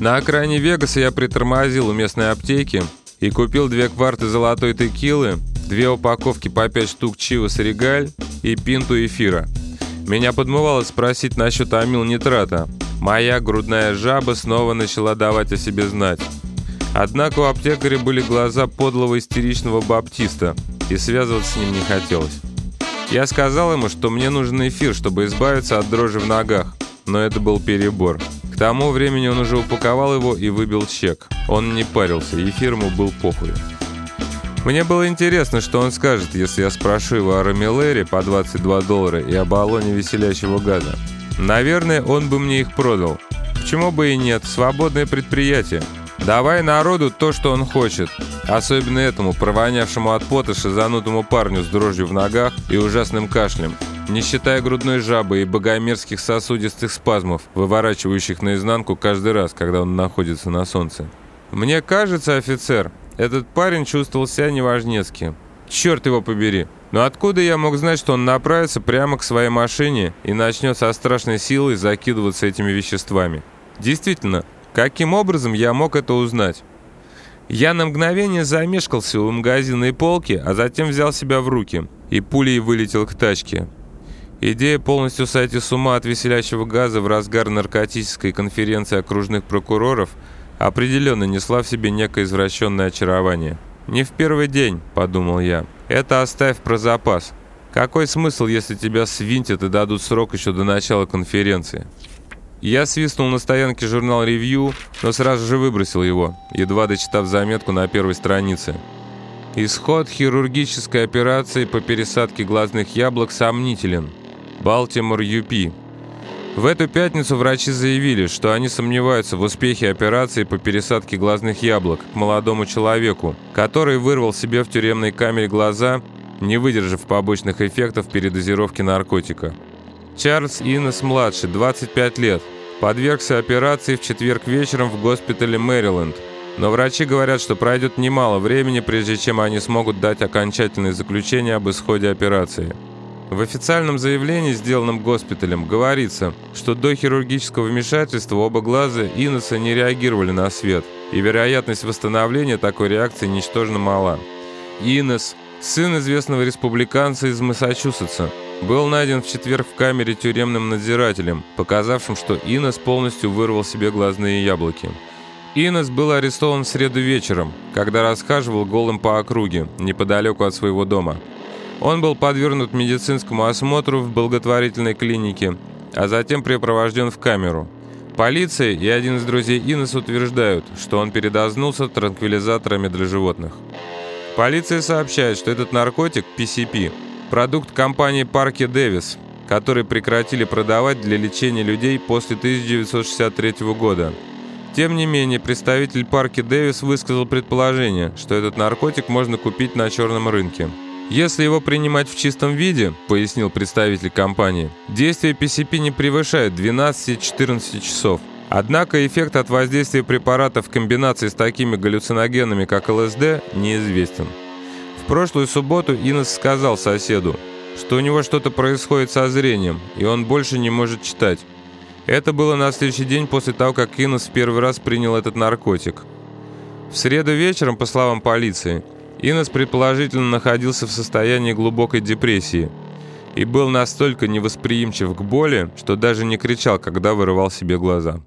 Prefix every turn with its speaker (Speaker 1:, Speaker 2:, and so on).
Speaker 1: На окраине Вегаса я притормозил у местной аптеки и купил две кварты золотой текилы, две упаковки по пять штук Чивас Регаль и пинту эфира. Меня подмывало спросить насчет амил-нитрата. Моя грудная жаба снова начала давать о себе знать. Однако у аптекаря были глаза подлого истеричного баптиста, и связываться с ним не хотелось. Я сказал ему, что мне нужен эфир, чтобы избавиться от дрожи в ногах, но это был перебор. К тому времени он уже упаковал его и выбил чек. Он не парился, эфир ему был похуй. Мне было интересно, что он скажет, если я спрошу его о Рамилере по 22 доллара и о баллоне веселящего газа. Наверное, он бы мне их продал. Почему бы и нет? Свободное предприятие. Давай народу то, что он хочет. Особенно этому, провонявшему от пота шизанутому парню с дрожью в ногах и ужасным кашлем. Не считая грудной жабы и богомерзких сосудистых спазмов, выворачивающих наизнанку каждый раз, когда он находится на солнце. Мне кажется, офицер, этот парень чувствовал себя неважнецки. Черт его побери. Но откуда я мог знать, что он направится прямо к своей машине и начнет со страшной силой закидываться этими веществами? Действительно, каким образом я мог это узнать? Я на мгновение замешкался у магазинной полки, а затем взял себя в руки и пулей вылетел к тачке. Идея полностью сойти с ума от веселящего газа в разгар наркотической конференции окружных прокуроров определенно несла в себе некое извращенное очарование. «Не в первый день», — подумал я. «Это оставь про запас. Какой смысл, если тебя свинтят и дадут срок еще до начала конференции?» Я свистнул на стоянке журнал «Ревью», но сразу же выбросил его, едва дочитав заметку на первой странице. Исход хирургической операции по пересадке глазных яблок сомнителен. Балтимор, ЮПи. В эту пятницу врачи заявили, что они сомневаются в успехе операции по пересадке глазных яблок к молодому человеку, который вырвал себе в тюремной камере глаза, не выдержав побочных эффектов передозировки наркотика. Чарльз Иннес-младший, 25 лет, подвергся операции в четверг вечером в госпитале Мэриленд. Но врачи говорят, что пройдет немало времени, прежде чем они смогут дать окончательное заключение об исходе операции. В официальном заявлении, сделанном госпиталем, говорится, что до хирургического вмешательства оба глаза Иннеса не реагировали на свет, и вероятность восстановления такой реакции ничтожно мала. Иннес, сын известного республиканца из Массачусетса, был найден в четверг в камере тюремным надзирателем, показавшим, что Иннес полностью вырвал себе глазные яблоки. Иннес был арестован в среду вечером, когда расхаживал голым по округе, неподалеку от своего дома. Он был подвергнут медицинскому осмотру в благотворительной клинике, а затем припровожден в камеру. Полиция и один из друзей Инес утверждают, что он передознулся транквилизаторами для животных. Полиция сообщает, что этот наркотик, PCP, продукт компании Парки Дэвис, который прекратили продавать для лечения людей после 1963 года. Тем не менее, представитель Парки Дэвис высказал предположение, что этот наркотик можно купить на черном рынке. Если его принимать в чистом виде, пояснил представитель компании, действие PCP не превышает 12-14 часов. Однако эффект от воздействия препаратов в комбинации с такими галлюциногенами, как ЛСД, неизвестен. В прошлую субботу Инес сказал соседу, что у него что-то происходит со зрением, и он больше не может читать. Это было на следующий день после того, как Инес в первый раз принял этот наркотик. В среду вечером, по словам полиции, Инес предположительно находился в состоянии глубокой депрессии и был настолько невосприимчив к боли, что даже не кричал, когда вырывал себе глаза.